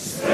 Stay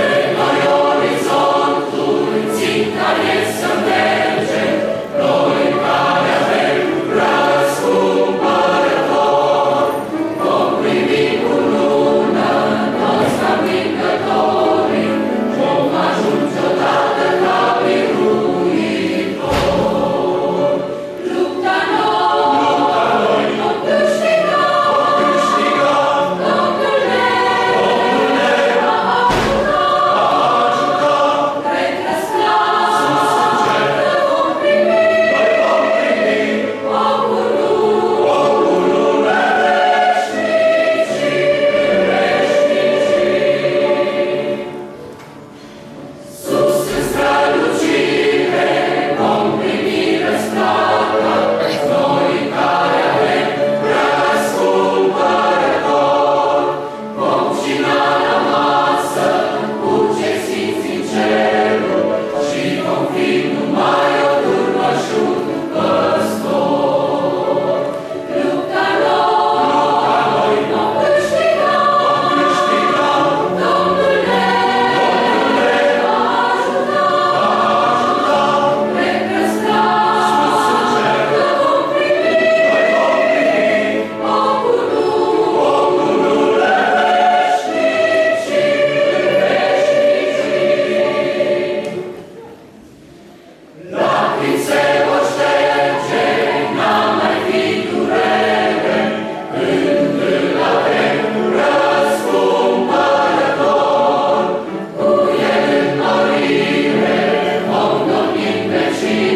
Jesus.